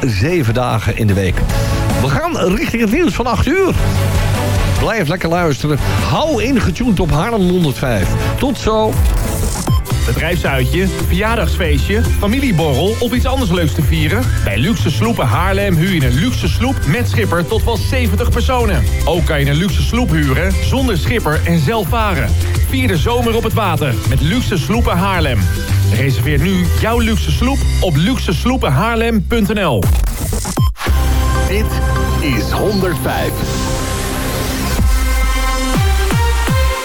zeven dagen in de week. We gaan richting het nieuws van 8 uur. Blijf lekker luisteren. Hou ingetuned op Haarlem 105. Tot zo. Bedrijfsuitje, verjaardagsfeestje, familieborrel of iets anders leuks te vieren? Bij Luxe Sloepen Haarlem huur je een luxe sloep met schipper tot wel 70 personen. Ook kan je een luxe sloep huren zonder schipper en zelf varen. Vier de zomer op het water met Luxe Sloepen Haarlem. Reserveer nu jouw luxe sloep op luxesloepenhaarlem.nl Dit is 105.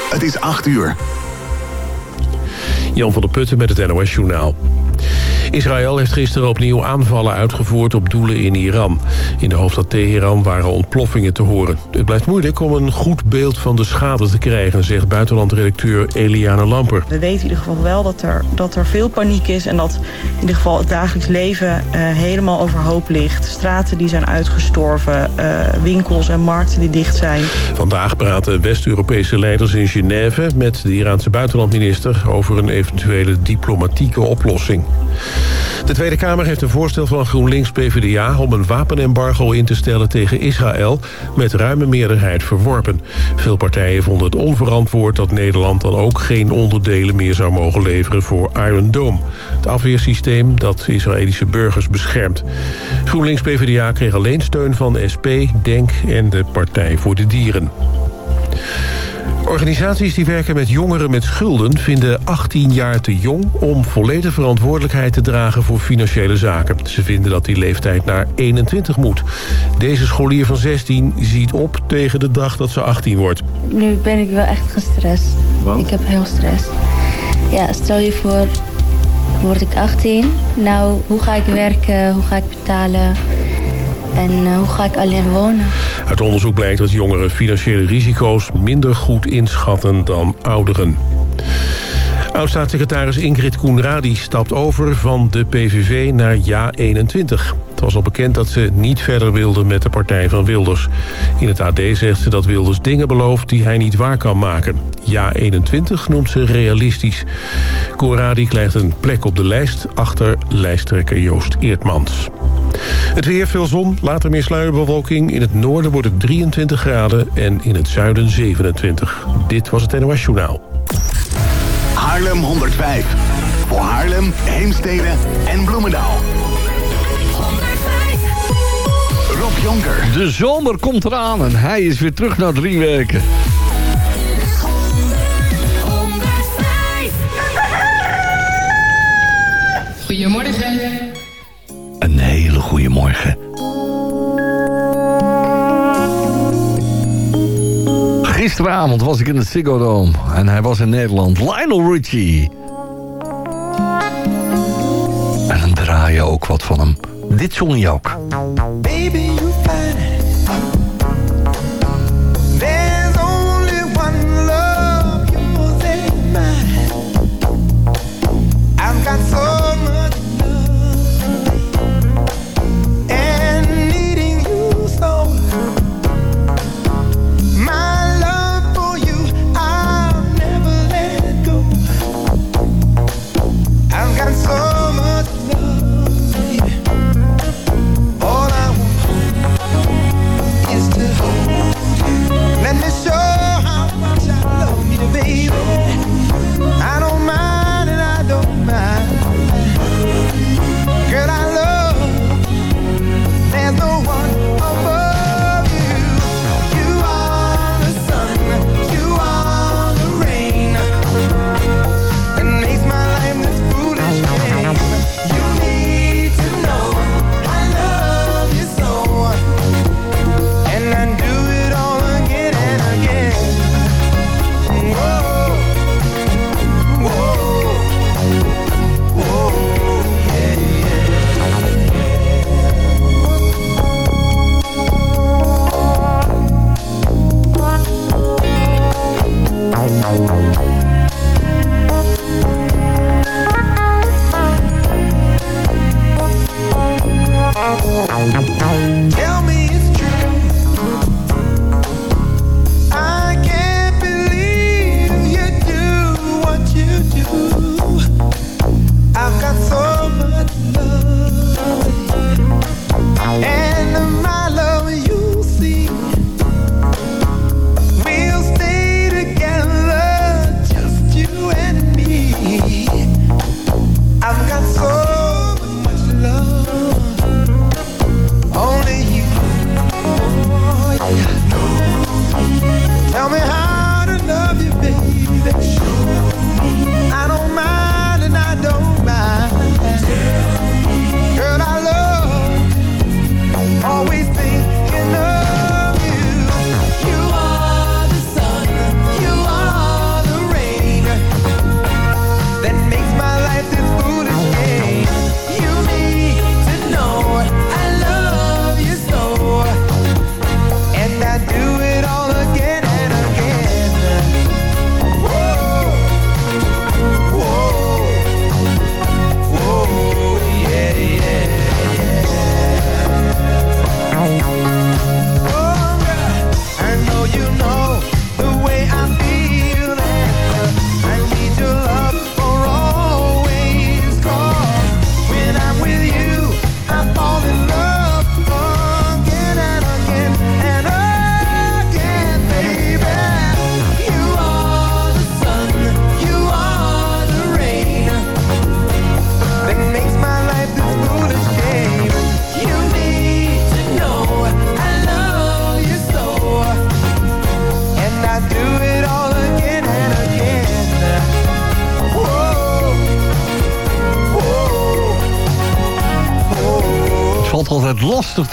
Het is 8 uur. Jan van der Putten met het NOS-journaal. Israël heeft gisteren opnieuw aanvallen uitgevoerd op doelen in Iran. In de hoofdstad Teheran waren ontploffingen te horen. Het blijft moeilijk om een goed beeld van de schade te krijgen... zegt buitenlandredacteur Eliane Lamper. We weten in ieder geval wel dat er, dat er veel paniek is... en dat in ieder geval het dagelijks leven uh, helemaal overhoop ligt. Straten die zijn uitgestorven, uh, winkels en markten die dicht zijn. Vandaag praten West-Europese leiders in Genève... met de Iraanse buitenlandminister over een eventuele diplomatieke oplossing. De Tweede Kamer heeft een voorstel van GroenLinks-PVDA... om een wapenembargo in te stellen tegen Israël... met ruime meerderheid verworpen. Veel partijen vonden het onverantwoord dat Nederland dan ook... geen onderdelen meer zou mogen leveren voor Iron Dome. Het afweersysteem dat Israëlische burgers beschermt. GroenLinks-PVDA kreeg alleen steun van SP, DENK en de Partij voor de Dieren. Organisaties die werken met jongeren met schulden vinden 18 jaar te jong om volledige verantwoordelijkheid te dragen voor financiële zaken. Ze vinden dat die leeftijd naar 21 moet. Deze scholier van 16 ziet op tegen de dag dat ze 18 wordt. Nu ben ik wel echt gestrest. Want? Ik heb heel stress. Ja, stel je voor, word ik 18. Nou, hoe ga ik werken? Hoe ga ik betalen? En uh, hoe ga ik alleen wonen? Uit onderzoek blijkt dat jongeren financiële risico's minder goed inschatten dan ouderen. Oud-staatssecretaris Ingrid Koenradi stapt over van de PVV naar JA21. Het was al bekend dat ze niet verder wilde met de partij van Wilders. In het AD zegt ze dat Wilders dingen belooft die hij niet waar kan maken. JA21 noemt ze realistisch. Koenradi krijgt een plek op de lijst achter lijsttrekker Joost Eertmans. Het weer veel zon, later meer sluierbewolking. In het noorden wordt het 23 graden en in het zuiden 27. Dit was het NOS Journaal. Haarlem 105. Voor Haarlem, Heemstede en Bloemendaal. 105. Rob Jonker. De zomer komt eraan en hij is weer terug na drie weken. Goedemorgen. Gisteravond was ik in het Ziggo Dome en hij was in Nederland. Lionel Richie. En dan draai je ook wat van hem. Dit zong je ook. Baby, you.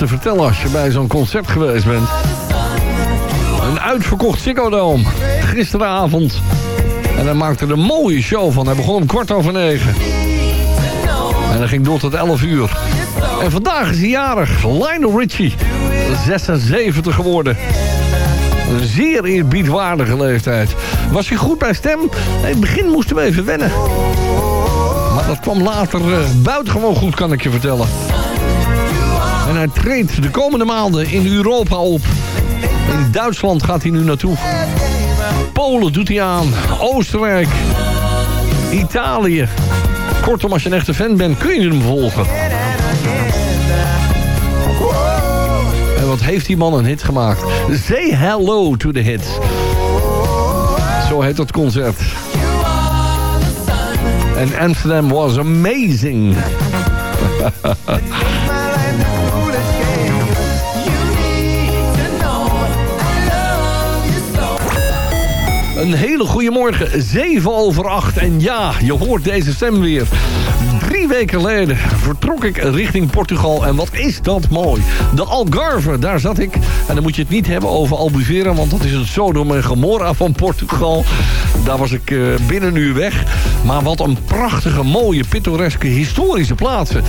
Te vertellen als je bij zo'n concert geweest bent. Een uitverkocht Ziggo Dome. Gisteravond. En hij maakte er een mooie show van. Hij begon om kwart over negen. En hij ging door tot 11 uur. En vandaag is hij jarig. Lionel Richie. 76 geworden. Een zeer eerbiedwaardige leeftijd. Was hij goed bij stem? In het begin moesten we even wennen. Maar dat kwam later uh, buitengewoon goed, kan ik je vertellen. En hij treedt de komende maanden in Europa op. In Duitsland gaat hij nu naartoe. Polen doet hij aan. Oostenrijk. Italië. Kortom, als je een echte fan bent, kun je hem volgen. En wat heeft die man een hit gemaakt? Say hello to the hits. Zo heet dat concert. En Amsterdam was amazing. Een hele goede morgen, 7 over 8. En ja, je hoort deze stem weer. Drie weken geleden vertrok ik richting Portugal. En wat is dat mooi. De Algarve, daar zat ik. En dan moet je het niet hebben over Albufeira... want dat is het Sodom en van Portugal. Daar was ik uh, binnen uur weg. Maar wat een prachtige, mooie, pittoreske, historische plaatsen.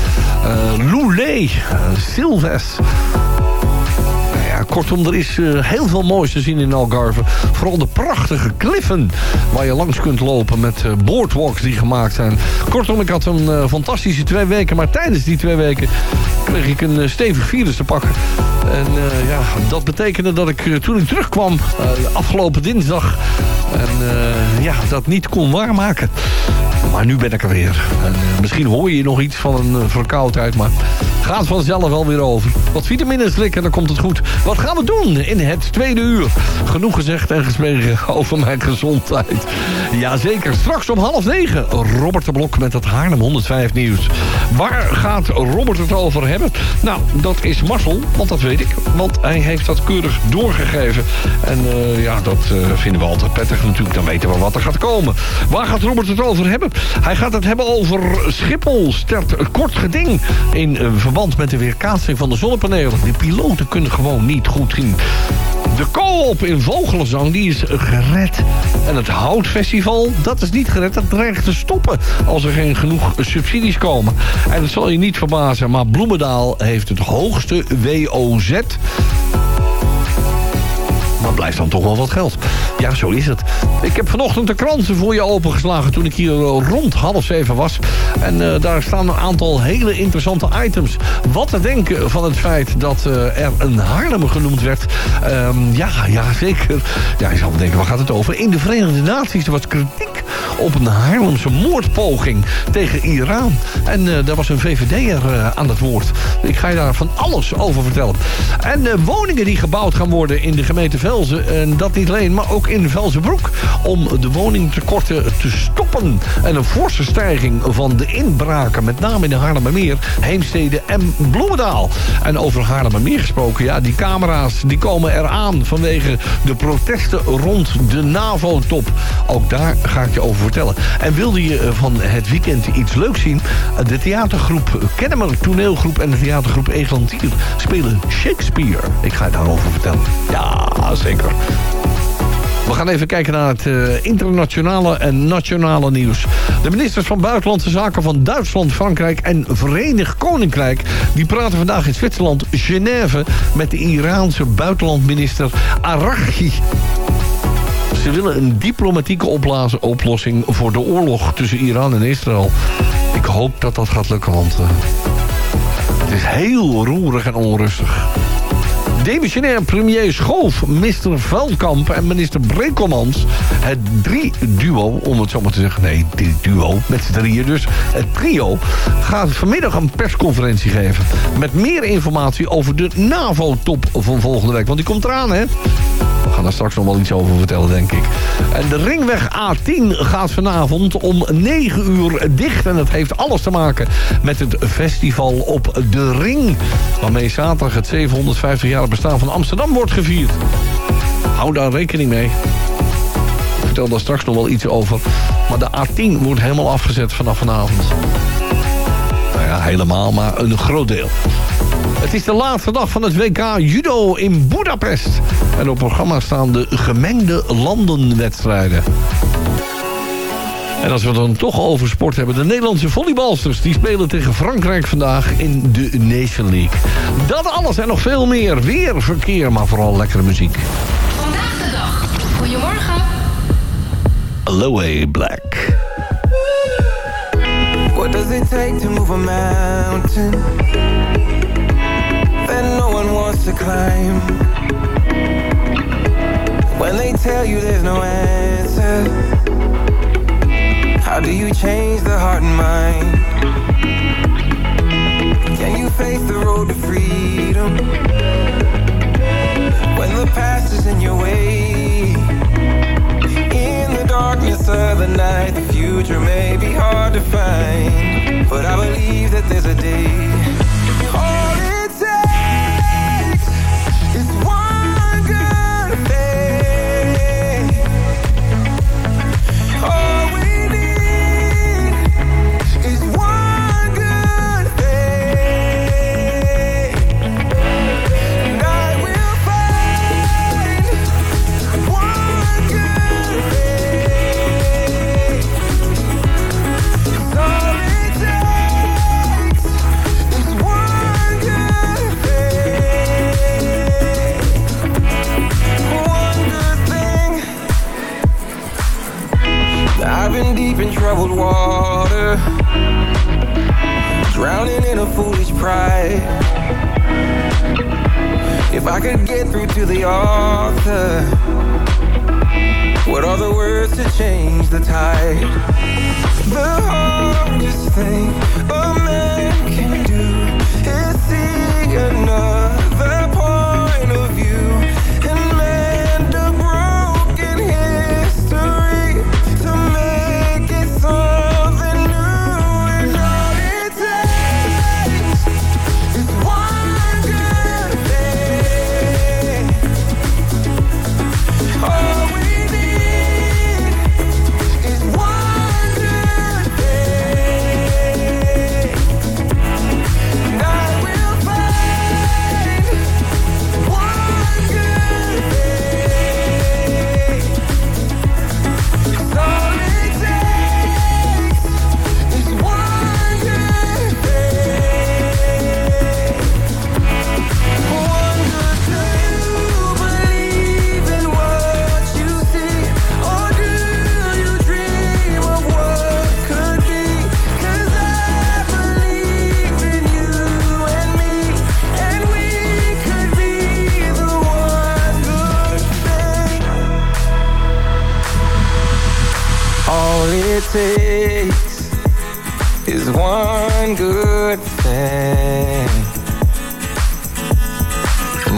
Uh, Loulé, uh, Silves... Kortom, er is uh, heel veel moois te zien in Algarve. Vooral de prachtige kliffen waar je langs kunt lopen met uh, boardwalks die gemaakt zijn. Kortom, ik had een uh, fantastische twee weken. Maar tijdens die twee weken kreeg ik een stevig virus te pakken. En ja, dat betekende dat ik toen ik terugkwam afgelopen dinsdag... En ja, dat niet kon waarmaken. Maar nu ben ik er weer. En, misschien hoor je nog iets van een verkoudheid, maar gaat vanzelf wel weer over. Wat vitamines slikken, dan komt het goed. Wat gaan we doen in het tweede uur? Genoeg gezegd en gesproken over mijn gezondheid. Jazeker, straks om half negen. Robert de Blok met het Haarlem 105 nieuws. Waar gaat Robert het over hebben? Nou, dat is Marcel, want dat weet ik. Want hij heeft dat keurig doorgegeven. En uh, ja, dat uh, vinden we altijd prettig natuurlijk. Dan weten we wat er gaat komen. Waar gaat Robert het over hebben? Hij gaat het hebben over Schiphol. Stert kort geding in uh, verband met de weerkaatsing van de zonnepanelen. De piloten kunnen gewoon niet goed zien. De co-op in Vogelenzang die is gered. En het Houtfestival, dat is niet gered. Dat dreigt te stoppen als er geen genoeg subsidies komen. En dat zal je niet verbazen, maar Bloemendaal heeft het hoogste WOZ maar blijft dan toch wel wat geld. Ja, zo is het. Ik heb vanochtend de kranten voor je opengeslagen toen ik hier rond half zeven was. En uh, daar staan een aantal hele interessante items. Wat te denken van het feit dat uh, er een Haarlem genoemd werd. Um, ja, ja, zeker. Ja, je zal denken, waar gaat het over? In de Verenigde Naties was kritiek op een Haarlemse moordpoging tegen Iran. En daar was een VVD'er aan het woord. Ik ga je daar van alles over vertellen. En woningen die gebouwd gaan worden in de gemeente En dat niet alleen, maar ook in Velzenbroek. Om de woningtekorten te stoppen. En een forse stijging van de inbraken. Met name in de Haarlemmermeer, Heemstede en Bloemendaal. En over Haarlemmermeer gesproken. Ja, die camera's die komen eraan vanwege de protesten rond de NAVO-top. Ook daar ga ik je over vertellen. En wilde je van het weekend iets leuks zien? De theatergroep Kennemer toneelgroep en de theatergroep Eglantier spelen Shakespeare. Ik ga je daarover vertellen. Ja, zeker. We gaan even kijken naar het uh, internationale en nationale nieuws. De ministers van Buitenlandse Zaken van Duitsland, Frankrijk en Verenigd Koninkrijk... die praten vandaag in Zwitserland, Genève... met de Iraanse buitenlandminister Arachi. Ze willen een diplomatieke oplossing voor de oorlog tussen Iran en Israël. Ik hoop dat dat gaat lukken, want uh, het is heel roerig en onrustig. Demissionair premier Schoof, minister Veldkamp en minister Brekelmans... het drie-duo, om het zo maar te zeggen... nee, die duo, met z'n drieën dus, het trio... gaat vanmiddag een persconferentie geven... met meer informatie over de NAVO-top van volgende week. Want die komt eraan, hè? Gaan daar straks nog wel iets over vertellen, denk ik. En de ringweg A10 gaat vanavond om 9 uur dicht. En dat heeft alles te maken met het festival op de Ring. Waarmee zaterdag het 750 jaar bestaan van Amsterdam wordt gevierd. Hou daar rekening mee. Ik vertel daar straks nog wel iets over. Maar de A10 wordt helemaal afgezet vanaf vanavond. Nou ja, helemaal, maar een groot deel. Het is de laatste dag van het WK Judo in Budapest. En op programma staan de gemengde landenwedstrijden. En als we het dan toch over sport hebben... de Nederlandse volleybalsters die spelen tegen Frankrijk vandaag in de Nation League. Dat alles en nog veel meer. Weer verkeer, maar vooral lekkere muziek. Vandaag de dag. Goedemorgen. Lowe Black. What does it take to move a mountain that no one wants to climb? When they tell you there's no answer, how do you change the heart and mind? Can you face the road to freedom when the past is in your way? In the darkness of the night, the future may be hard to find. But I believe that there's a day.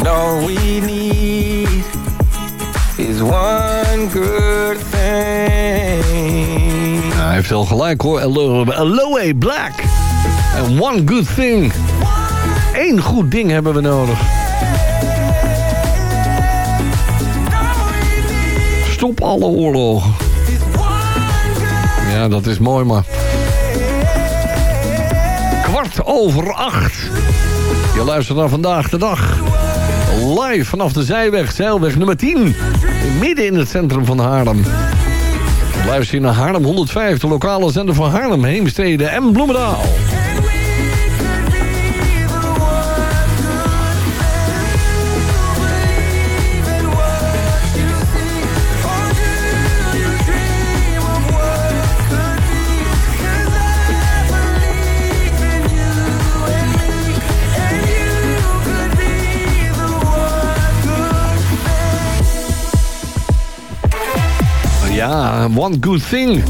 All we need is one good thing. Ja, hij heeft wel gelijk hoor. Aloe Black. En one good thing. Eén goed ding hebben we nodig. Stop alle oorlogen. Ja, dat is mooi, maar... Kwart over acht. Je luistert naar Vandaag de Dag. Live vanaf de Zijweg, Zeilweg nummer 10. Midden in het centrum van Haarlem. Luister je naar Haarlem 105, de lokale zender van Haarlem, Heemstede en Bloemendaal. Ja, one good thing.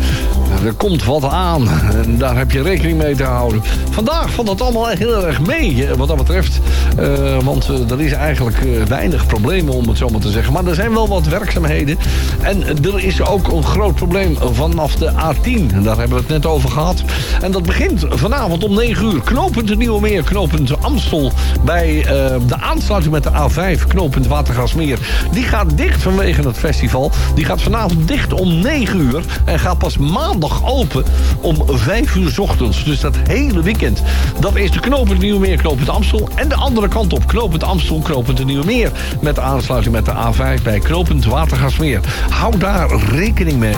Er komt wat aan en daar heb je rekening mee te houden. Vandaag valt het allemaal heel erg mee eh, wat dat betreft. Eh, want eh, er is eigenlijk weinig problemen om het zo maar te zeggen. Maar er zijn wel wat werkzaamheden. En er is ook een groot probleem vanaf de A10. En daar hebben we het net over gehad. En dat begint vanavond om 9 uur. Knooppunt de Nieuwe Meer, knooppunt Amstel. Bij de aansluiting met de A5, knooppunt Watergasmeer. Die gaat dicht vanwege het festival. Die gaat vanavond dicht om 9 uur. En gaat pas maandag maandag open om 5 uur ochtends. Dus dat hele weekend. Dat is de knooppunt Nieuwmeer, knooppunt Amstel. En de andere kant op, knooppunt Amstel, knooppunt de Nieuwmeer. Met aansluiting met de A5 bij knooppunt Watergasmeer. Hou daar rekening mee.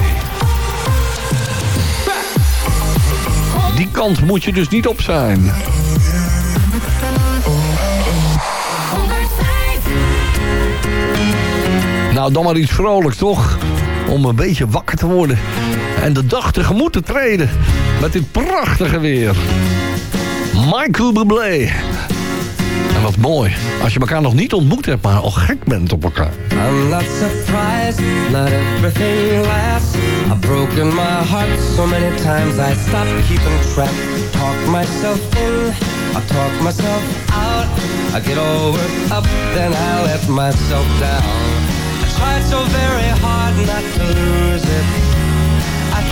Die kant moet je dus niet op zijn. Nou, dan maar iets vrolijks, toch? Om een beetje wakker te worden. En de dag tegemoet te treden. Met dit prachtige weer. Michael Bublé. En wat mooi. Als je elkaar nog niet ontmoet hebt, maar al gek bent op elkaar. I'm not surprised, not everything lasts. I've broken my heart so many times I stopped keeping track. Talk myself in, I talk myself out. I get all worked up, then I let myself down. I tried so very hard not to lose it.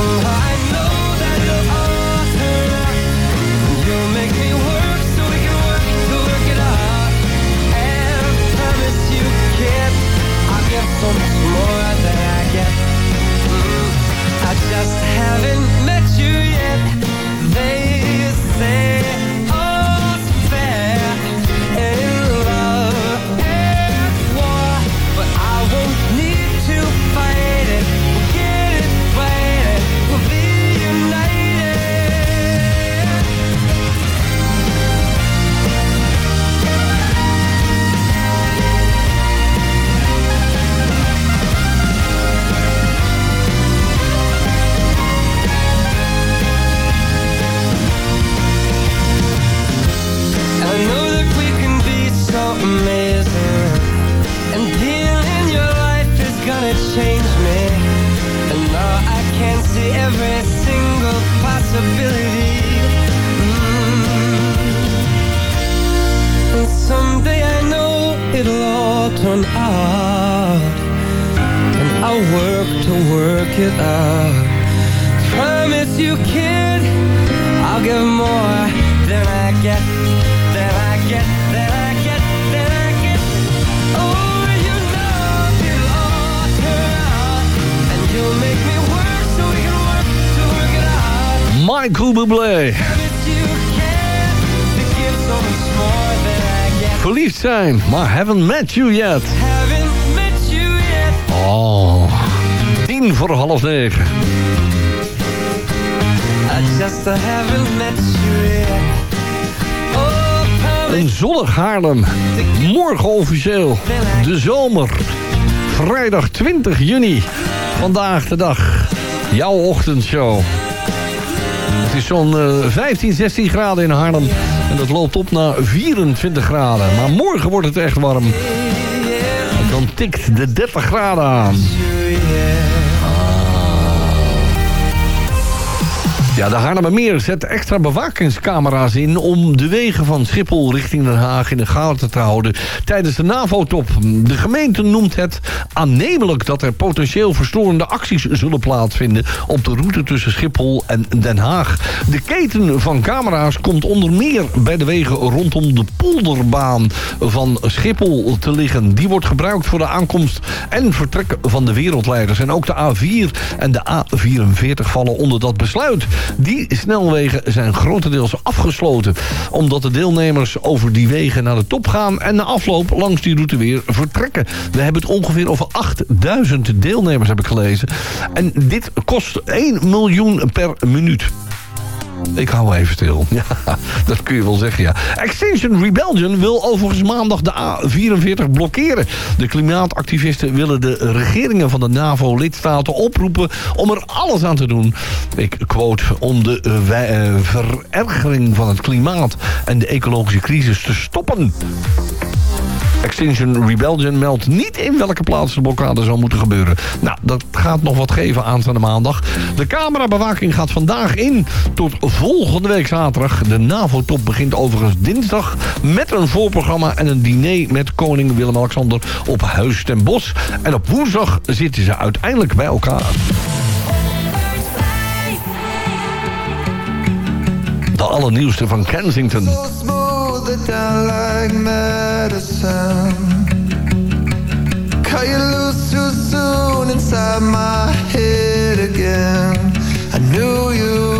alive haven't met you yet. Haven't met you yet. Oh, tien voor half negen. I just haven't met you yet. Oh, Een zonnig Haarlem. Morgen officieel. De zomer. Vrijdag 20 juni. Vandaag de dag. Jouw ochtendshow. Het is zo'n eh, 15, 16 graden in Haarlem. En dat loopt op naar 24 graden. Maar morgen wordt het echt warm. Dan tikt de 30 graden aan. Ja, de Haarlemmermeer zet extra bewakingscamera's in... om de wegen van Schiphol richting Den Haag in de gaten te houden... tijdens de NAVO-top. De gemeente noemt het aannemelijk... dat er potentieel verstorende acties zullen plaatsvinden... op de route tussen Schiphol en Den Haag. De keten van camera's komt onder meer bij de wegen... rondom de polderbaan van Schiphol te liggen. Die wordt gebruikt voor de aankomst en vertrek van de wereldleiders. En ook de A4 en de A44 vallen onder dat besluit. Die snelwegen zijn grotendeels afgesloten. Omdat de deelnemers over die wegen naar de top gaan... en na afloop langs die route weer vertrekken. We hebben het ongeveer over 8000 deelnemers, heb ik gelezen. En dit kost 1 miljoen per minuut. Ik hou even stil. Ja, dat kun je wel zeggen, ja. Extinction Rebellion wil overigens maandag de A44 blokkeren. De klimaatactivisten willen de regeringen van de NAVO-lidstaten oproepen... om er alles aan te doen. Ik quote, om de eh, eh, verergering van het klimaat... en de ecologische crisis te stoppen. Extinction Rebellion meldt niet in welke plaats de blokkade zou moeten gebeuren. Nou, dat gaat nog wat geven aanstaande maandag. De camerabewaking gaat vandaag in tot volgende week zaterdag. De NAVO-top begint overigens dinsdag met een voorprogramma en een diner met koning Willem-Alexander op Huis ten Bosch. En op woensdag zitten ze uiteindelijk bij elkaar. De allernieuwste van Kensington. Smooth it down like medicine. Cut you loose too soon inside my head again. I knew you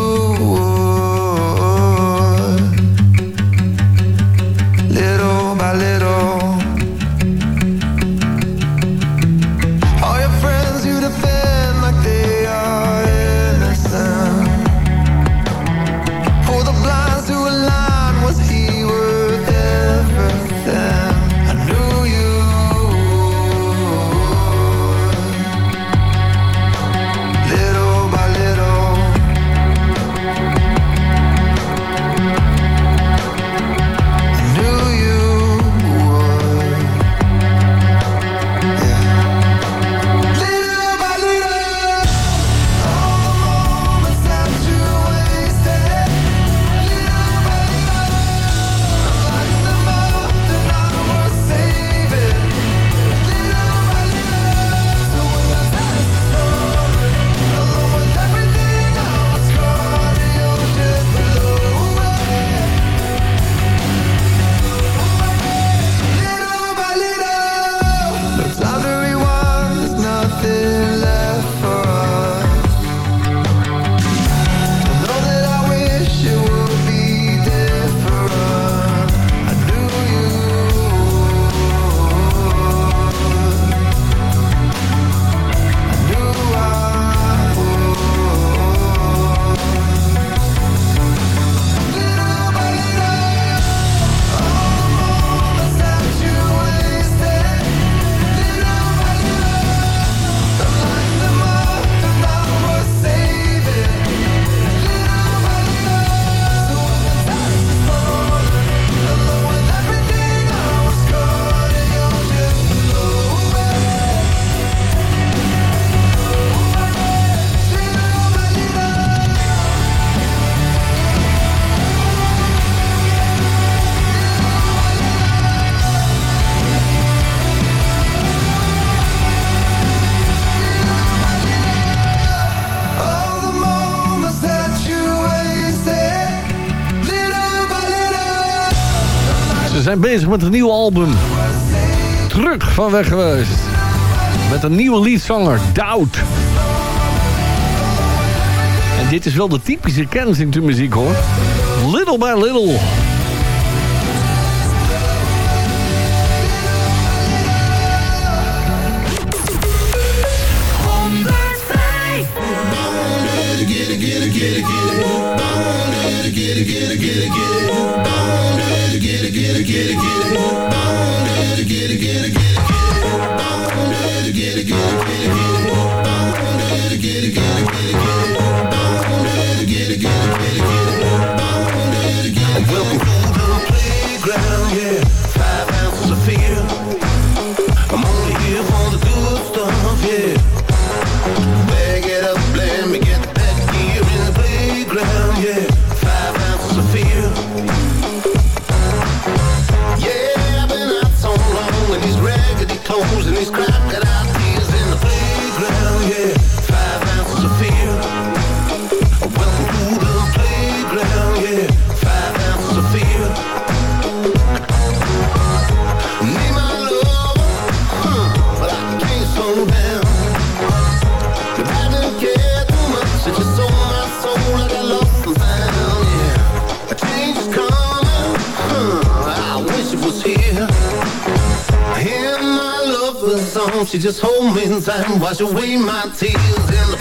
zijn bezig met een nieuw album. Terug van weg geweest. Met een nieuwe liedzanger, Doubt. En dit is wel de typische Kensington muziek hoor. Little by little. Won't you just hold me tight and wash away my tears in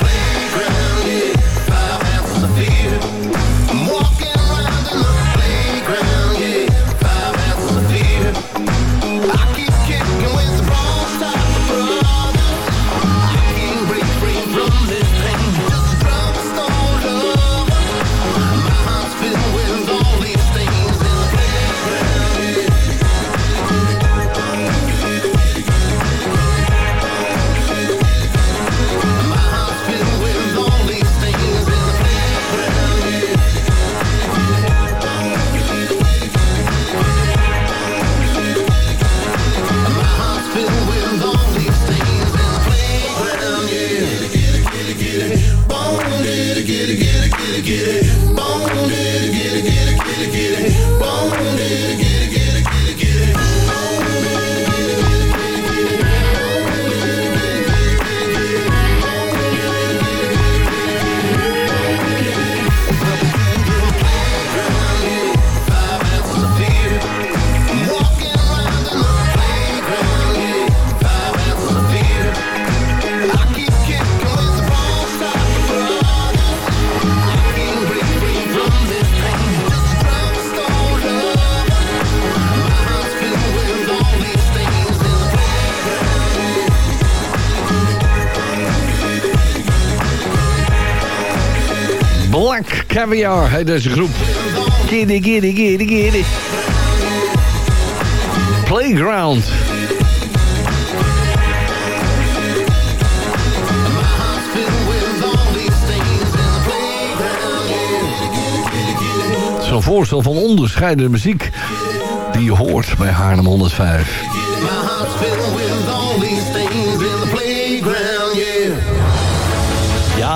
Black Caviar heet deze groep. Giddy, giddy, giddy, giddy. Playground. Een voorstel van onderscheidende muziek die je hoort bij Haarlem 105.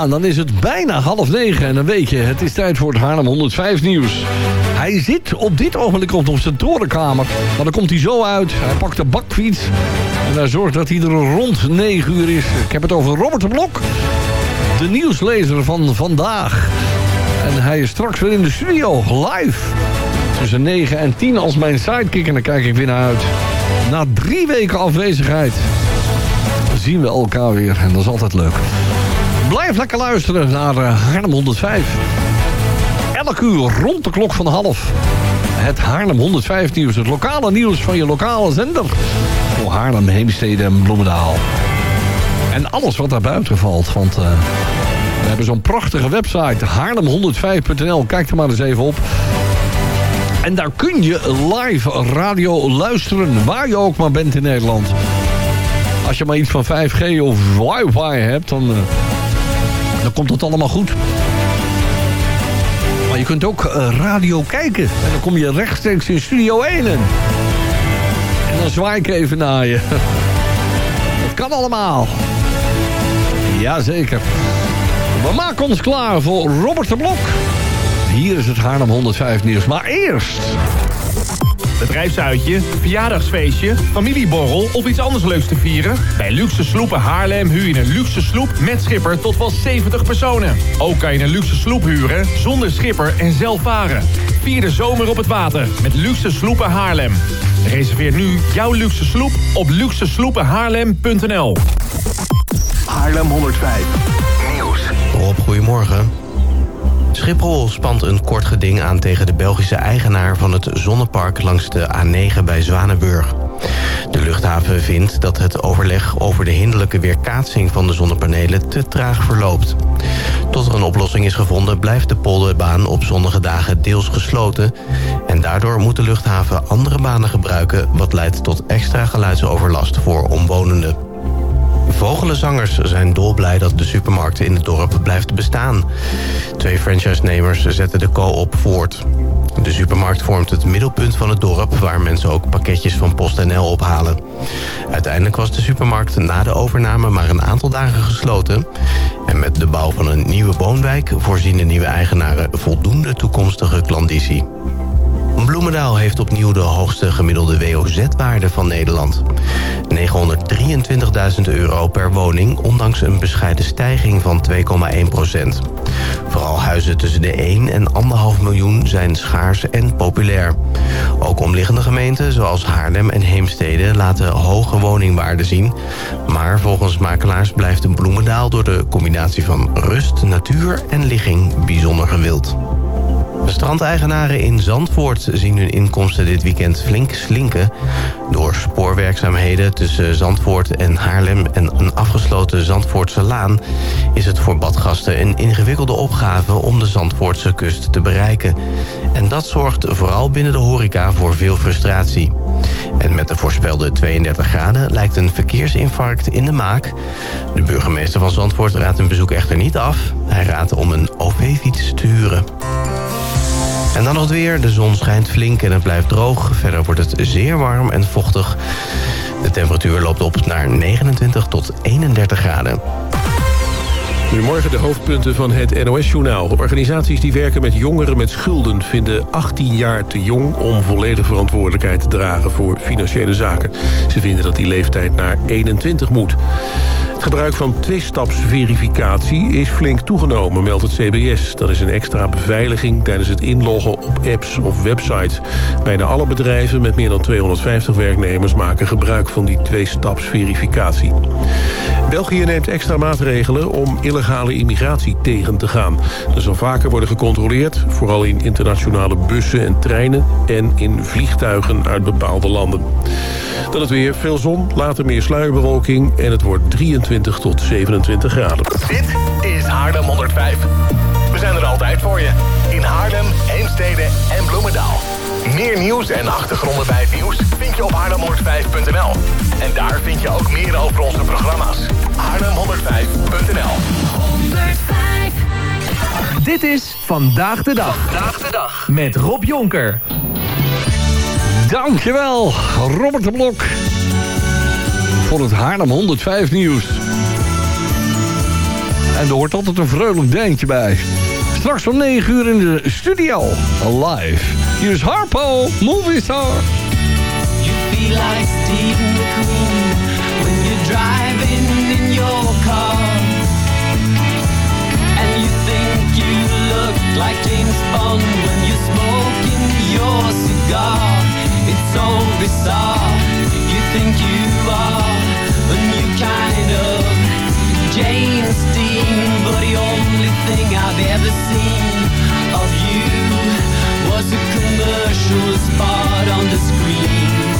Dan is het bijna half negen en dan weet je, het is tijd voor het Haarlem 105 nieuws. Hij zit op dit ogenblik op zijn torenkamer, maar dan komt hij zo uit. Hij pakt de bakfiets en hij zorgt dat hij er rond 9 uur is. Ik heb het over Robert de Blok, de nieuwslezer van vandaag. En hij is straks weer in de studio, live. Tussen 9 en 10 als mijn sidekick en daar kijk ik weer naar uit. Na drie weken afwezigheid zien we elkaar weer en dat is altijd leuk. Blijf lekker luisteren naar uh, Haarlem 105. Elk uur rond de klok van half. Het Haarlem 105 nieuws. Het lokale nieuws van je lokale zender. Voor Haarlem, Heemstede en Bloemendaal. En alles wat daar buiten valt. Want eh, we hebben zo'n prachtige website. Haarlem105.nl. Kijk er maar eens even op. En daar kun je live radio luisteren. Waar je ook maar bent in Nederland. Als je maar iets van 5G of wifi hebt, dan, eh, dan komt het allemaal goed. Maar je kunt ook eh, radio kijken. En dan kom je rechtstreeks in Studio 1 in. En dan zwaai ik even naar je. Dat kan allemaal. Jazeker. We maken ons klaar voor Robert de Blok. Hier is het Haarlem 105 nieuws. Maar eerst... Bedrijfsuitje, verjaardagsfeestje, familieborrel of iets anders leuks te vieren? Bij Luxe Sloepen Haarlem huur je een luxe sloep met schipper tot wel 70 personen. Ook kan je een luxe sloep huren zonder schipper en zelf varen. Vier de zomer op het water met Luxe Sloepen Haarlem. Reserveer nu jouw luxe sloep op luxesloepenhaarlem.nl Haarlem 105. Nieuws. Rob, goedemorgen. Schiphol spant een kort geding aan tegen de Belgische eigenaar van het zonnepark langs de A9 bij Zwanenburg. De luchthaven vindt dat het overleg over de hinderlijke weerkaatsing van de zonnepanelen te traag verloopt. Tot er een oplossing is gevonden blijft de polderbaan op zonnige dagen deels gesloten. En daardoor moet de luchthaven andere banen gebruiken wat leidt tot extra geluidsoverlast voor omwonenden. Vogelenzangers zijn dolblij dat de supermarkt in het dorp blijft bestaan. Twee franchise-nemers zetten de co-op voort. De supermarkt vormt het middelpunt van het dorp... waar mensen ook pakketjes van PostNL ophalen. Uiteindelijk was de supermarkt na de overname maar een aantal dagen gesloten. En met de bouw van een nieuwe woonwijk... voorzien de nieuwe eigenaren voldoende toekomstige klandizie. Bloemendaal heeft opnieuw de hoogste gemiddelde WOZ-waarde van Nederland. 923.000 euro per woning, ondanks een bescheiden stijging van 2,1 procent. Vooral huizen tussen de 1 en 1,5 miljoen zijn schaars en populair. Ook omliggende gemeenten, zoals Haarlem en Heemstede... laten hoge woningwaarden zien. Maar volgens makelaars blijft Bloemendaal... door de combinatie van rust, natuur en ligging bijzonder gewild. De strandeigenaren in Zandvoort zien hun inkomsten dit weekend flink slinken. Door spoorwerkzaamheden tussen Zandvoort en Haarlem en een afgesloten Zandvoortse laan... is het voor badgasten een ingewikkelde opgave om de Zandvoortse kust te bereiken. En dat zorgt vooral binnen de horeca voor veel frustratie. En met de voorspelde 32 graden lijkt een verkeersinfarct in de maak. De burgemeester van Zandvoort raadt een bezoek echter niet af. Hij raadt om een OV-fiets te huren. En dan nog het weer. De zon schijnt flink en het blijft droog. Verder wordt het zeer warm en vochtig. De temperatuur loopt op naar 29 tot 31 graden. Goedemorgen, de hoofdpunten van het NOS-journaal. Organisaties die werken met jongeren met schulden... vinden 18 jaar te jong om volledige verantwoordelijkheid te dragen... voor financiële zaken. Ze vinden dat die leeftijd naar 21 moet. Gebruik van tweestapsverificatie is flink toegenomen, meldt het CBS. Dat is een extra beveiliging tijdens het inloggen op apps of websites. Bijna alle bedrijven met meer dan 250 werknemers... maken gebruik van die tweestapsverificatie. België neemt extra maatregelen om illegale immigratie tegen te gaan. Er zal vaker worden gecontroleerd, vooral in internationale bussen en treinen... en in vliegtuigen uit bepaalde landen. Dan het weer, veel zon, later meer sluierbewolking... en het wordt 23 tot 27 graden. Dit is Haarlem 105. We zijn er altijd voor je. In Haarlem, Heemstede en Bloemendaal. Meer nieuws en achtergronden bij het nieuws vind je op haarlem105.nl. En daar vind je ook meer over onze programma's. Haarlem105.nl Dit is Vandaag de Dag. Vandaag de Dag. Met Rob Jonker. Dankjewel, Robert de Blok. Voor het Haarlem 105 nieuws. En er hoort altijd een vrolijk deintje bij. Straks om 9 uur in de studio. Live. Hier is Harpo, movie star. You feel like Steve McQueen when you're driving in your car. And you think you look like James Bond when you're smoking your cigar. It's so bizarre. You think you are a new kind of James Dean, but the only thing I've ever seen of you was a commercial spot on the screen.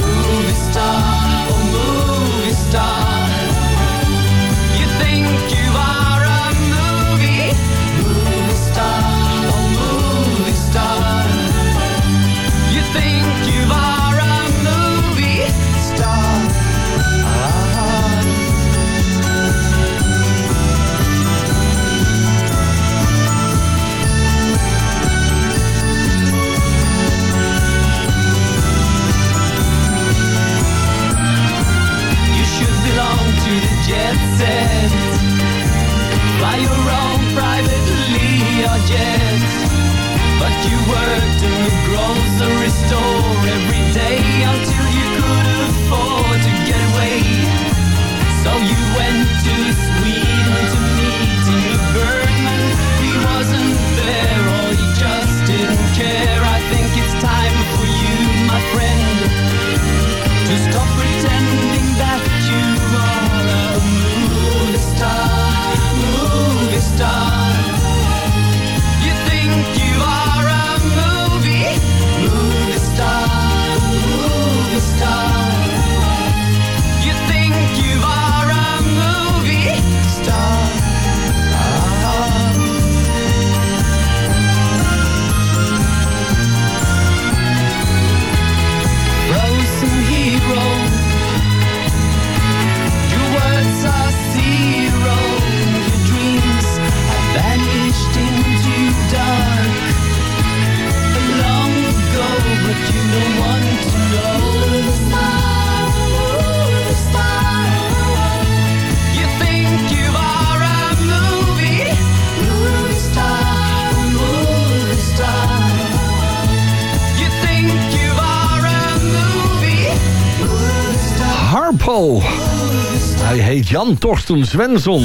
Movie star, oh movie star. You think you are sunset Fly your own private or jet. But you worked in the grocery store every day until Jan Torsten Svensson.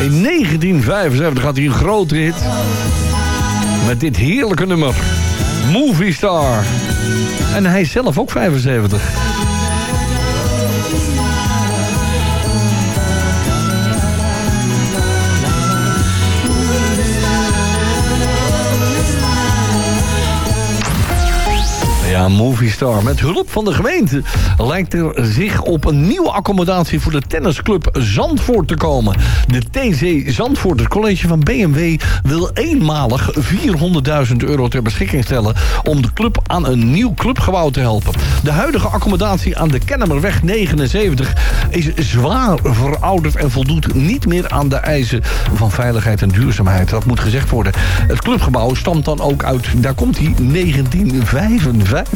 In 1975 had hij een grote hit. Met dit heerlijke nummer. Movie Star. En hij is zelf ook 75. Ja. Met hulp van de gemeente lijkt er zich op een nieuwe accommodatie voor de tennisclub Zandvoort te komen. De TC Zandvoort, het college van BMW, wil eenmalig 400.000 euro ter beschikking stellen om de club aan een nieuw clubgebouw te helpen. De huidige accommodatie aan de Kennemerweg 79 is zwaar verouderd en voldoet niet meer aan de eisen van veiligheid en duurzaamheid. Dat moet gezegd worden. Het clubgebouw stamt dan ook uit, daar komt hij, 1955.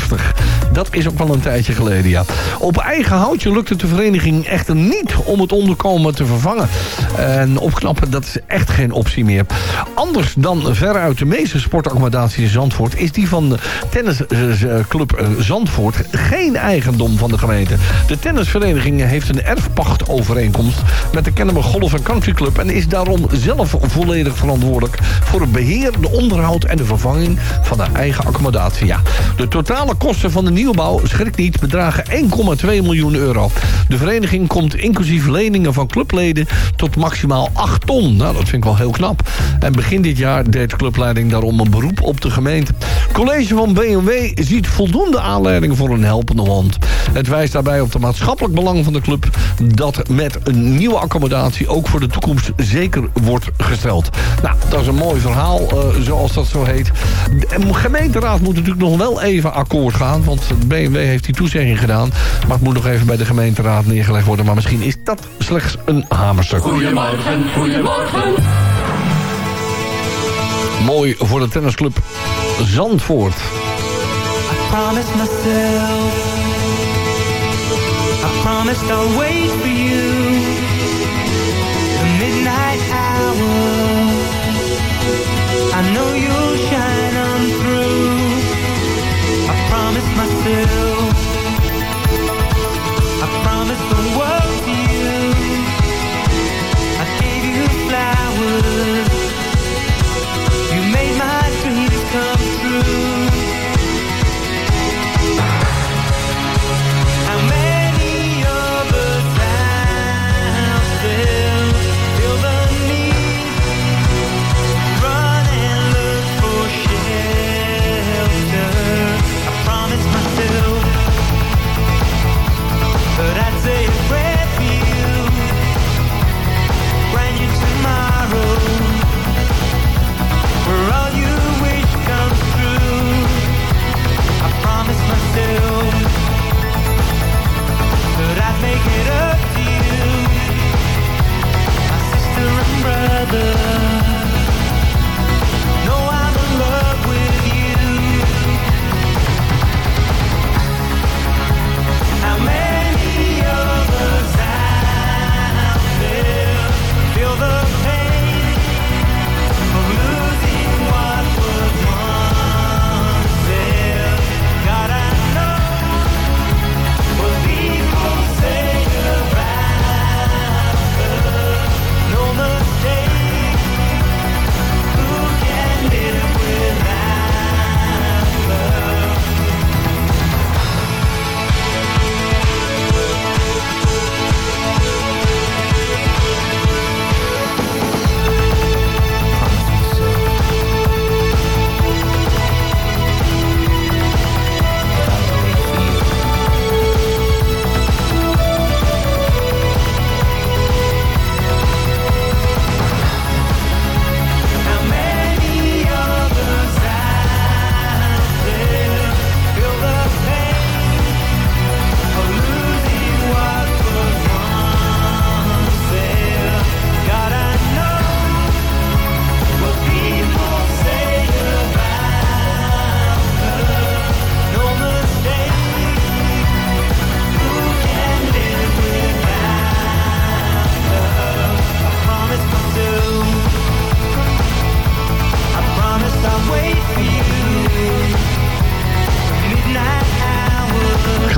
Dat is ook wel een tijdje geleden, ja. Op eigen houtje lukt het de vereniging echter niet om het onderkomen te vervangen. En opknappen, dat is echt geen optie meer. Anders dan veruit de meeste sportaccommodaties in Zandvoort... is die van de tennisclub Zandvoort geen eigendom van de gemeente. De tennisvereniging heeft een erfpachtovereenkomst... met de Kennemer Golf Country Club... en is daarom zelf volledig verantwoordelijk... voor het beheer, de onderhoud en de vervanging van de eigen accommodatie. Ja, de totale kosten van de nieuwbouw, schrik niet, bedragen 1,2 miljoen euro. De vereniging komt inclusief leningen van clubleden tot maximaal 8 ton. Nou, dat vind ik wel heel knap. En begin dit jaar deed de clubleiding daarom een beroep op de gemeente. Het college van BMW ziet voldoende aanleiding voor een helpende hand. Het wijst daarbij op het maatschappelijk belang van de club... dat met een nieuwe accommodatie ook voor de toekomst zeker wordt gesteld. Nou, dat is een mooi verhaal, eh, zoals dat zo heet. De gemeenteraad moet natuurlijk nog wel even akkoord gaan... want de BMW heeft die toezegging gedaan... maar het moet nog even bij de gemeenteraad neergelegd worden... maar misschien is dat slechts een hamerstuk. Goedemorgen, goedemorgen. Mooi voor de tennisclub Zandvoort. promised myself I promised I'll wait for you The midnight hour I know you'll shine on through I promised myself. I promised the world to you. I gave you flowers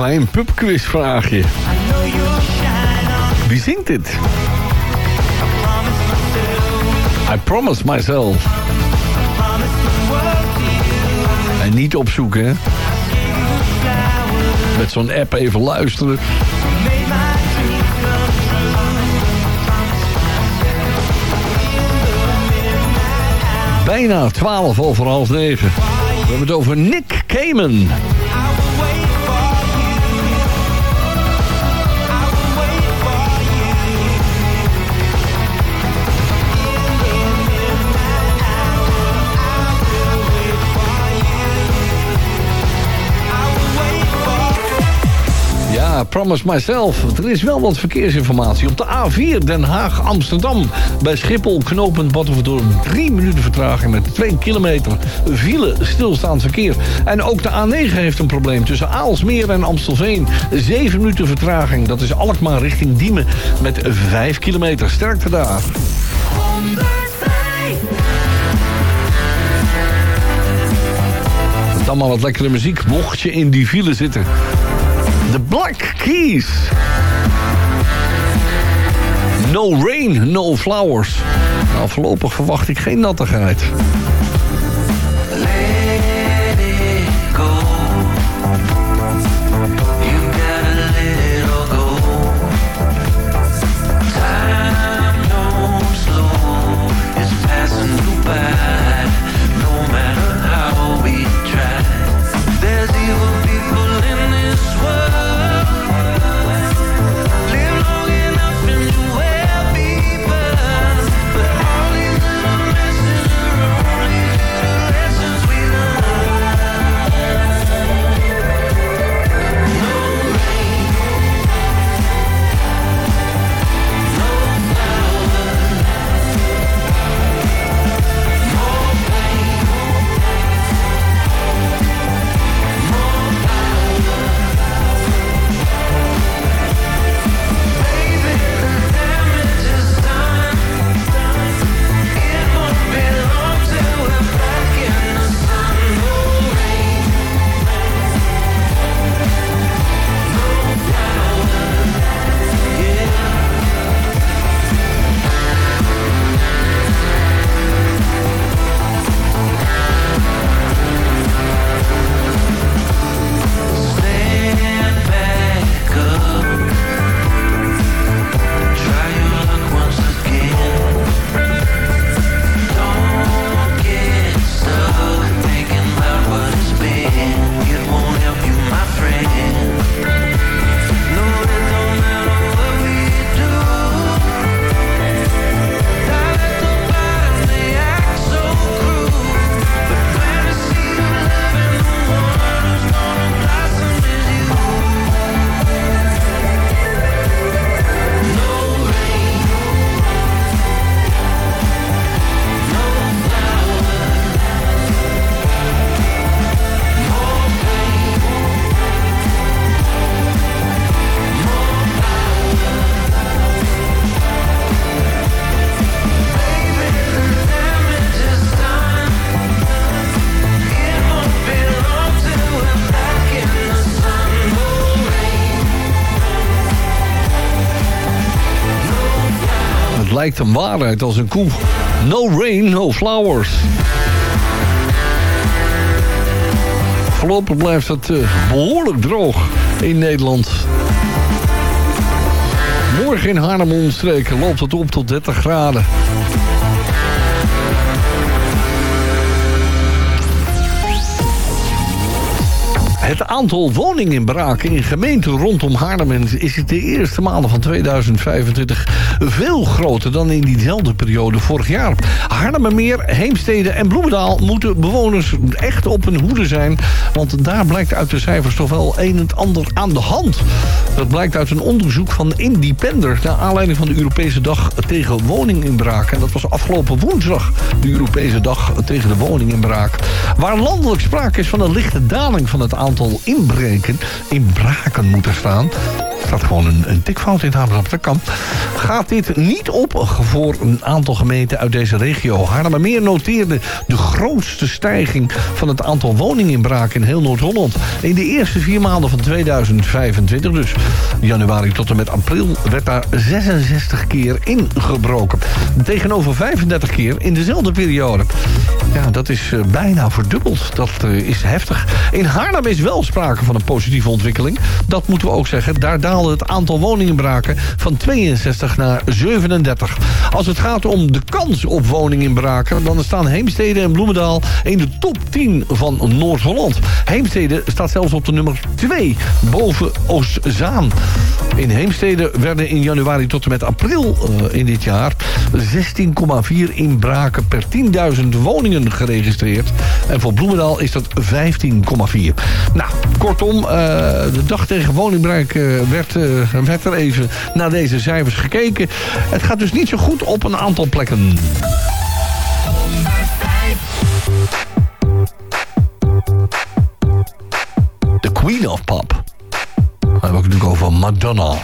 klein pubquizvraagje. Wie zingt dit? I promise myself. En niet opzoeken, hè? Met zo'n app even luisteren. Bijna 12 over half 9. We hebben het over Nick Cayman. Promise myself. Er is wel wat verkeersinformatie. Op de A4 Den Haag-Amsterdam. Bij Schiphol knooppunt Battenverdorp. Drie minuten vertraging met 2 kilometer. File stilstaand verkeer. En ook de A9 heeft een probleem. Tussen Aalsmeer en Amstelveen. 7 minuten vertraging. Dat is Alkmaar richting Diemen. Met 5 kilometer. Sterkte daar. Dan maar wat lekkere muziek. Mocht je in die file zitten. The Black Keys. No rain, no flowers. Nou, voorlopig verwacht ik geen nattigheid. Lijkt een waarheid als een koe. No rain, no flowers. Voorlopig blijft het eh, behoorlijk droog in Nederland. Morgen in Haarlem loopt het op tot 30 graden. Het aantal woninginbraken in gemeenten rondom Haarlem is de eerste maanden van 2025 veel groter dan in diezelfde periode vorig jaar. Haarlemmermeer, Heemstede en Bloemendaal moeten bewoners echt op hun hoede zijn, want daar blijkt uit de cijfers toch wel een en het ander aan de hand. Dat blijkt uit een onderzoek van Independer naar aanleiding van de Europese Dag tegen woninginbraak. En dat was afgelopen woensdag, de Europese Dag tegen de woninginbraak. Waar landelijk sprake is van een lichte daling van het aantal inbreken, inbraken moeten staan, staat gewoon een, tikfout in Haarlemmerland. Dat kan. Gaat dit niet op voor een aantal gemeenten uit deze regio? Haarlemmermeer noteerde de grootste stijging van het aantal woninginbraken in heel Noord-Holland. In de eerste vier maanden van 2025, dus januari tot en met april, werd daar 66 keer ingebroken. Tegenover 35 keer in dezelfde periode. Ja, dat is eh, bijna verdubbeld. Dat eh, is heftig. In Haarlem is wel sprake van een positieve ontwikkeling. Dat moeten we ook zeggen. Daar het aantal woninginbraken van 62 naar 37. Als het gaat om de kans op woninginbraken... dan staan Heemstede en Bloemendaal in de top 10 van Noord-Holland. Heemstede staat zelfs op de nummer 2 boven Oostzaan. In Heemstede werden in januari tot en met april eh, in dit jaar... 16,4 inbraken per 10.000 woningen geregistreerd. En voor Bloemendaal is dat 15,4. Nou, kortom, eh, de dag tegen woningbruik eh, werd, eh, werd er even naar deze cijfers gekeken. Het gaat dus niet zo goed op een aantal plekken. The Queen of Pop. Dan hebben we het natuurlijk over Madonna.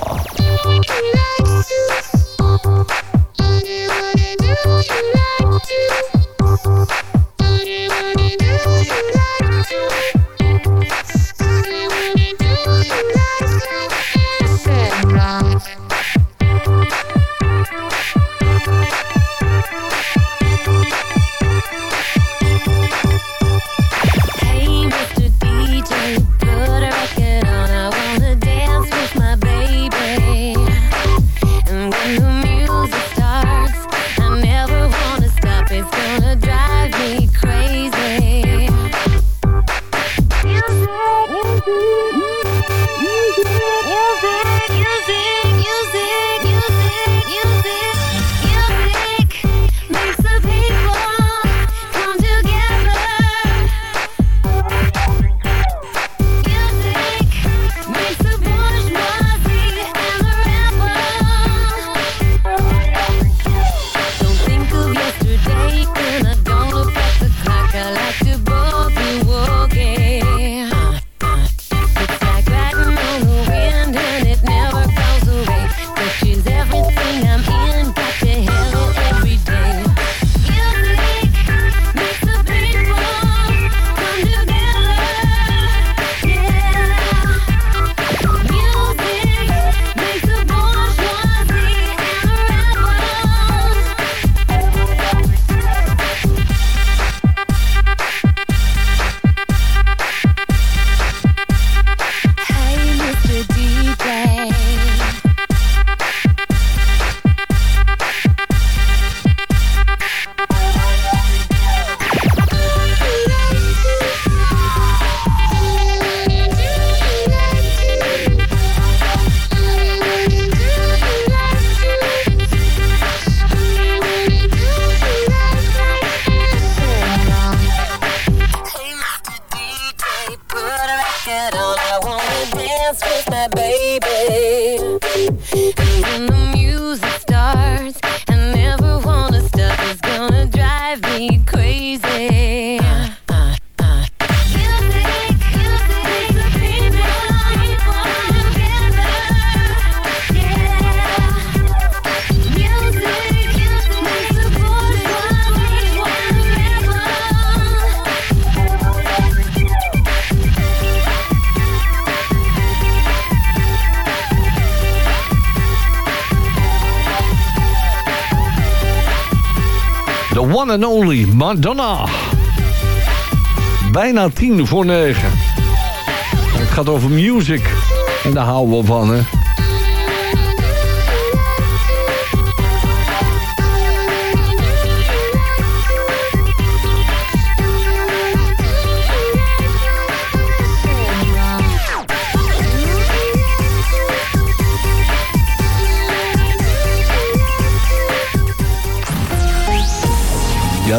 One and only Madonna. Bijna tien voor negen. Het gaat over music. En daar houden we van, hè.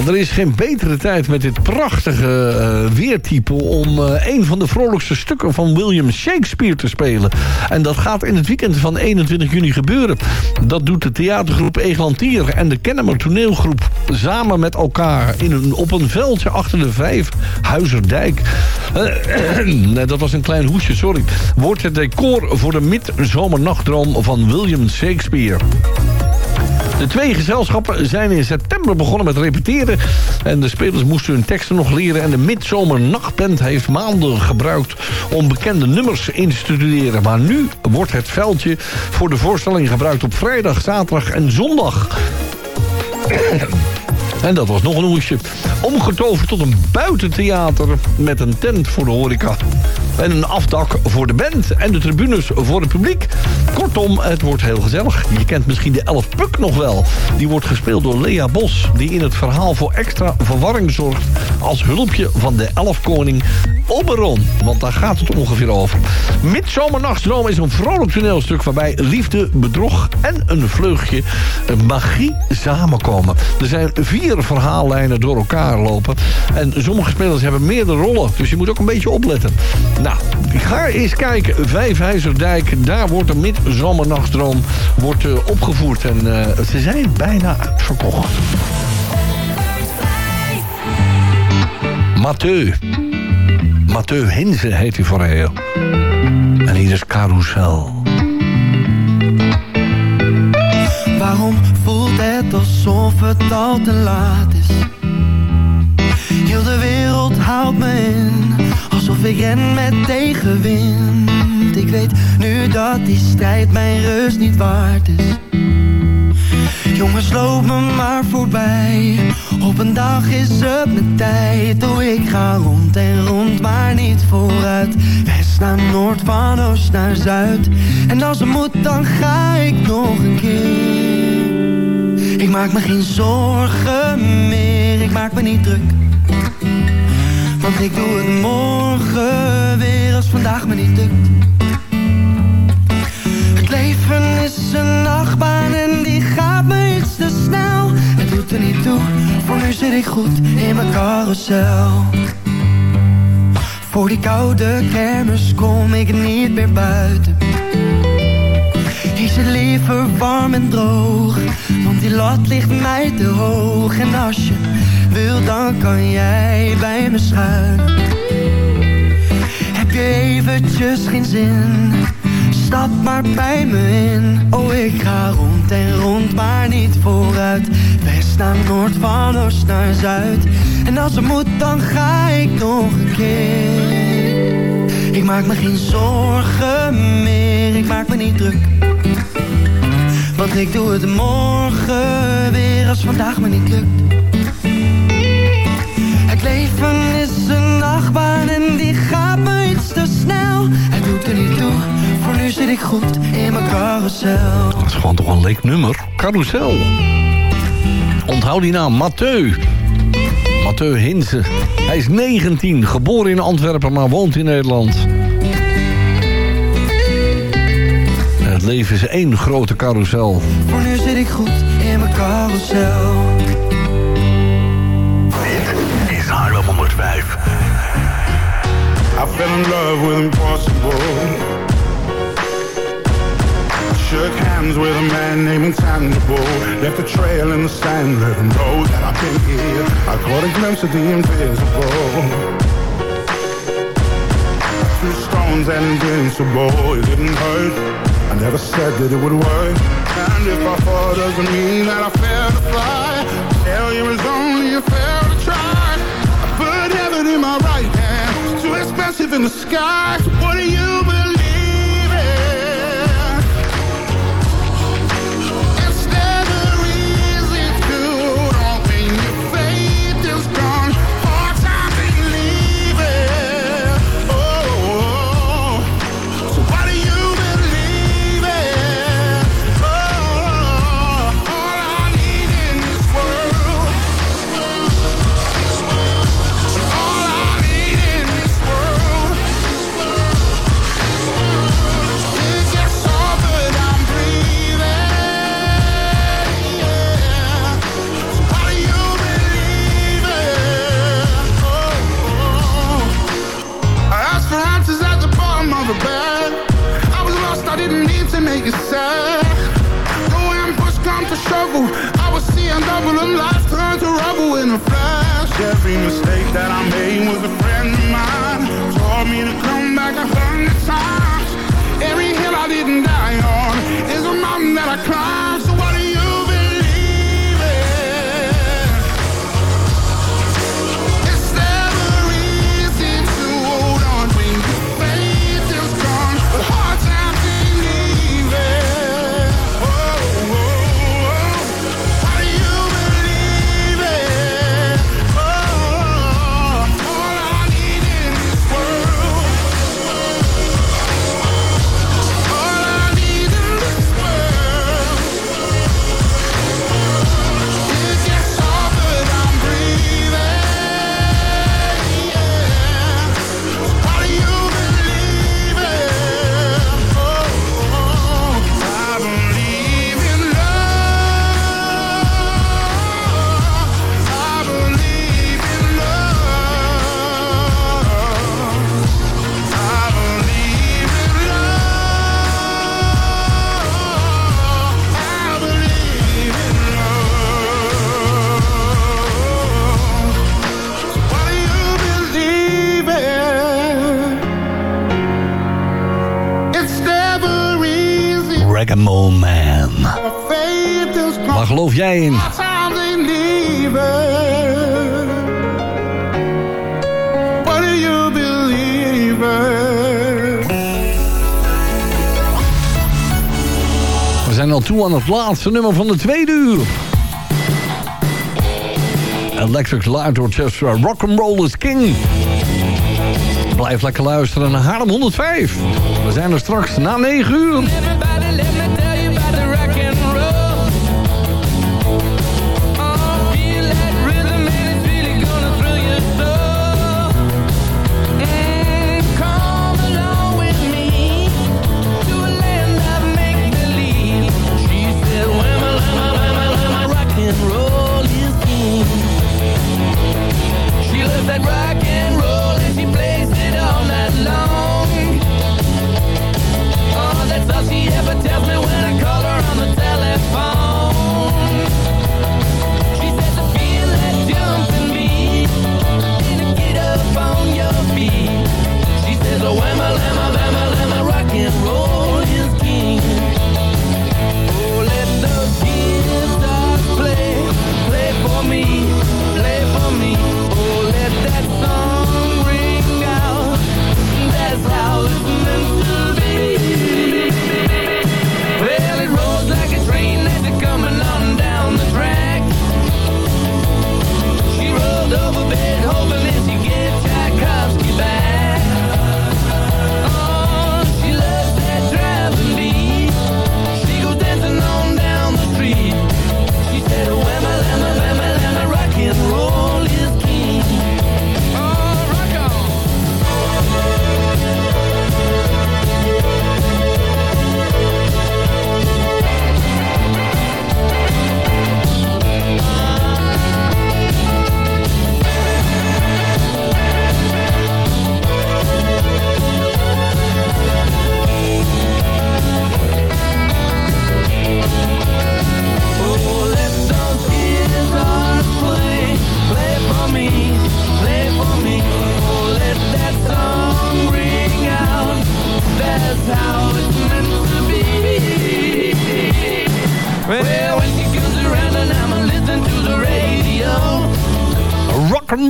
Er is geen betere tijd met dit prachtige eh, weertype... om eh, een van de vrolijkste stukken van William Shakespeare te spelen. En dat gaat in het weekend van 21 juni gebeuren. Dat doet de theatergroep Eglantier en de Kennemer toneelgroep... samen met elkaar in een, op een veldje achter de Vijf Huizerdijk. Eh, dat was een klein hoesje, sorry. Wordt het decor voor de midzomernachtdroom van William Shakespeare. De twee gezelschappen zijn in september begonnen met repeteren. En de spelers moesten hun teksten nog leren. En de Midzomernachtband heeft maanden gebruikt om bekende nummers in te studeren. Maar nu wordt het veldje voor de voorstelling gebruikt op vrijdag, zaterdag en zondag. En dat was nog een hoesje. Omgetoverd tot een buitentheater met een tent voor de horeca. En een afdak voor de band en de tribunes voor het publiek. Kortom, het wordt heel gezellig. Je kent misschien de Elf Puk nog wel. Die wordt gespeeld door Lea Bos. Die in het verhaal voor extra verwarring zorgt... als hulpje van de elfkoning Oberon. Want daar gaat het ongeveer over. Midzomernachtsdroom is een vrolijk toneelstuk... waarbij liefde, bedrog en een vleugje magie samenkomen. Er zijn vier verhaallijnen door elkaar lopen. En sommige spelers hebben meerdere rollen. Dus je moet ook een beetje opletten. Nou, ga eens kijken. Vijfhuizerdijk, daar wordt de midzomernachtsdroom wordt, eh, opgevoerd. En eh, ze zijn bijna uitverkocht. Mathieu. Mathieu Hinze heet hij voor heel. En hier is Carousel. Waarom voelt het alsof het al te laat is? Alsof ik ren met tegenwind. Ik weet nu dat die strijd mijn rust niet waard is. Jongens, loop me maar voorbij. Op een dag is het mijn tijd. Oh, ik ga rond en rond, maar niet vooruit. West naar noord, van oost naar zuid. En als het moet, dan ga ik nog een keer. Ik maak me geen zorgen meer, ik maak me niet druk. Ik doe het morgen weer als vandaag me niet lukt. Het leven is een nachtbaan en die gaat me iets te snel. Het doet er niet toe, voor nu zit ik goed in mijn carousel. Voor die koude kermis kom ik niet meer buiten. Ik zit liever warm en droog, want die lat ligt mij te hoog. En als je wil, dan kan jij bij me schuilen. Heb je eventjes geen zin? Stap maar bij me in. Oh, ik ga rond en rond, maar niet vooruit. West naar noord, van oost naar zuid. En als het moet, dan ga ik nog een keer. Ik maak me geen zorgen meer, ik maak me niet druk. Want ik doe het morgen weer als vandaag me niet lukt. Het leven is een nachtbaan en die gaat me iets te snel. Het doet er niet toe, voor nu zit ik goed in mijn carousel. Dat is gewoon toch een leuk nummer. Carousel. Onthoud die naam, Mathieu. Mathieu Hinze. Hij is 19, geboren in Antwerpen, maar woont in Nederland. Het leven is één grote carousel. Voor nu zit ik goed in mijn carousel. 105. I fell in love with impossible. Shook hands with a man named Intangible. Left a trail in the sand, let him know that I've been here. I caught a glimpse of the invisible. Two stones and invincible, it didn't hurt. I never said that it would work. And if I fall, doesn't mean that I failed to fly. Failure is only a fail in my right hand, too expensive in the sky. What do you believe every mistake that I made was a friend of mine. Taught me to come back a hundred times. En het laatste nummer van de tweede uur. Electric Light Orchestra, Rock'n'Roll is King. Blijf lekker luisteren naar Harlem 105. We zijn er straks na 9 uur.